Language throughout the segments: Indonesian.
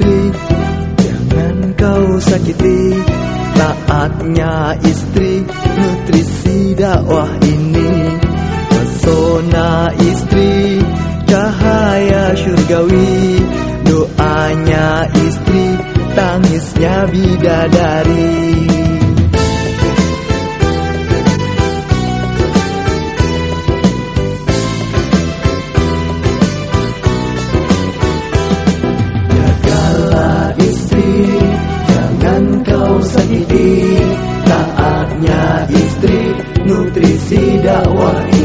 Istri, Jangan kau sakiti. Taatnya istri Nutrisi dakwah ini. Pesona istri Cahaya surgawi. Doanya istri Tangisnya bidadari. Sakiti Taatnya istri Nutrisi dakwah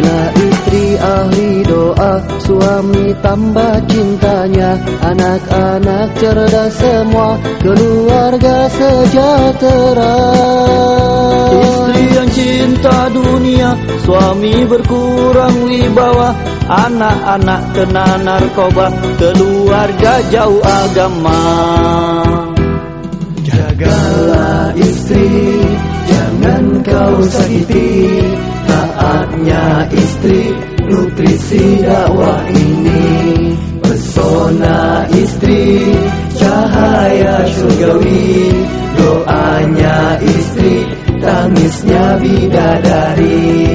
Bila istri ahli doa Suami tambah cintanya. Anak-anak cerdas semua Keluarga sejahtera. Istri yang cinta dunia Suami berkurang wibawa. Anak-anak kena narkoba Keluarga jauh agama. Jagalah istri Jangan kau sakiti Taatnya istri Nutrisi dakwah ini. Pesona istri Cahaya surgawi. Doanya istri Tangisnya bidadari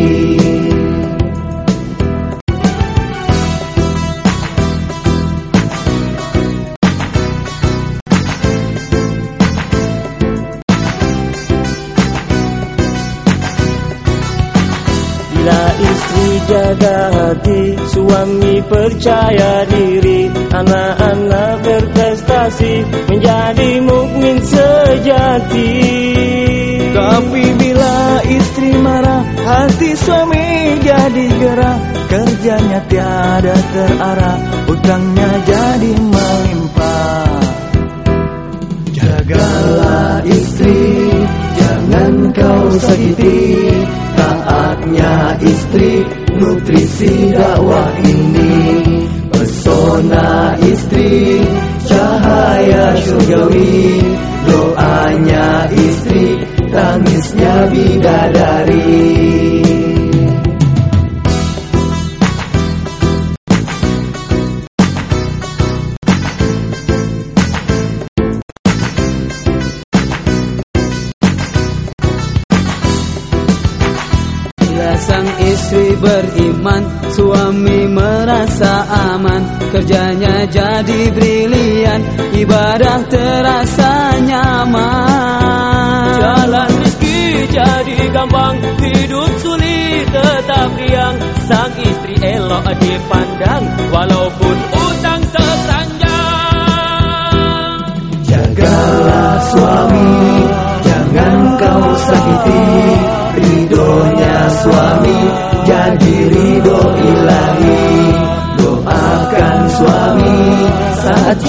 jaga hati. Suami percaya diri. Anak-anak berprestasi Menjadi mukmin sejati. Tapi bila istri marah Hati suami jadi gerah. Kerjanya tiada terarah Utangnya jadi melimpah. Jagalah istri Jangan kau sakiti. Taatnya istri Nutrisi dakwah ini. Pesona istri Cahaya surgawi. Doanya istri Tangisnya bidadari sang istri beriman. Suami merasa aman Kerjanya jadi brilian. Ibadah terasa nyaman. Jalan rezeki jadi gampang Hidup sulit tetap riang. Sang istri elok dipandang Walaupun Jadi ridho ilahi. Doakan suami Saat